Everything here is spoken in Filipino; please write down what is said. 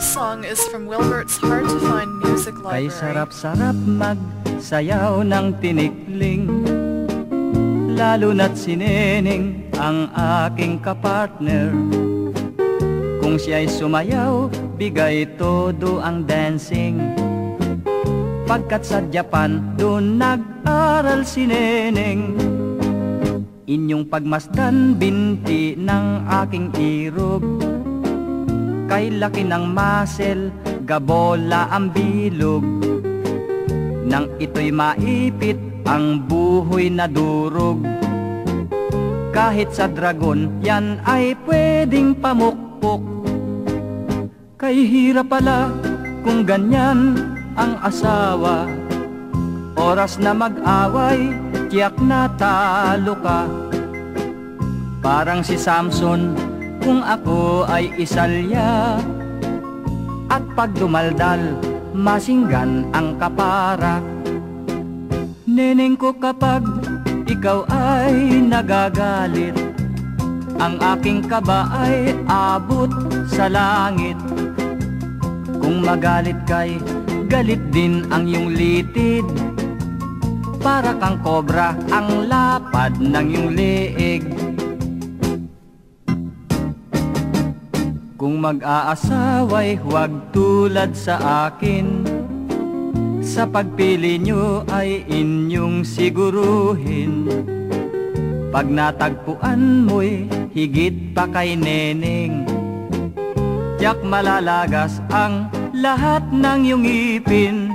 This song is from Wilbert's Hard to Find Music Library. sarap-sarap magsayaw ng tinikling Lalo na't sineneng ang aking kapartner. Kung siya'y sumayaw, bigay todo ang dancing. Pagkat sa Japan, doon nag-aral si Neneng Inyong pagmasdan, binti ng aking irog Kay laki ng muscle, gabola ang bilog. Nang ito'y maipit, ang buhoy na durog. Kahit sa dragon, yan ay pwedeng pamukpok. Kay hirap pala kung ganyan ang asawa. Oras na mag-away, tiyak na talo ka. Parang si Samson kung ako ay isalya. At pag dumaldal, masinggan ang kapara. Neneng ko kapag ikaw ay nagagalit Ang aking kaba ay abot sa langit. Kung magalit kay galit din ang iyong litid Para kang kobra ang lapad ng iyong leeg Kung mag-aasaway huwag tulad sa akin Sa pagpili nyo ay inyong siguruhin. Pag natagpuan mo'y higit pa kay neneng. Tiyak malalagas ang lahat ng iyong ipin